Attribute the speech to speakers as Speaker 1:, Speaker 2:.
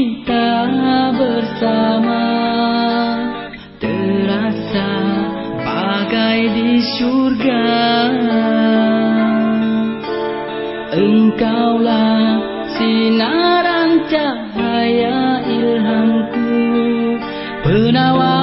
Speaker 1: kita bersama. Terasa bagai di surga Engkaulah sinaran cahaya ilhamku. Penawar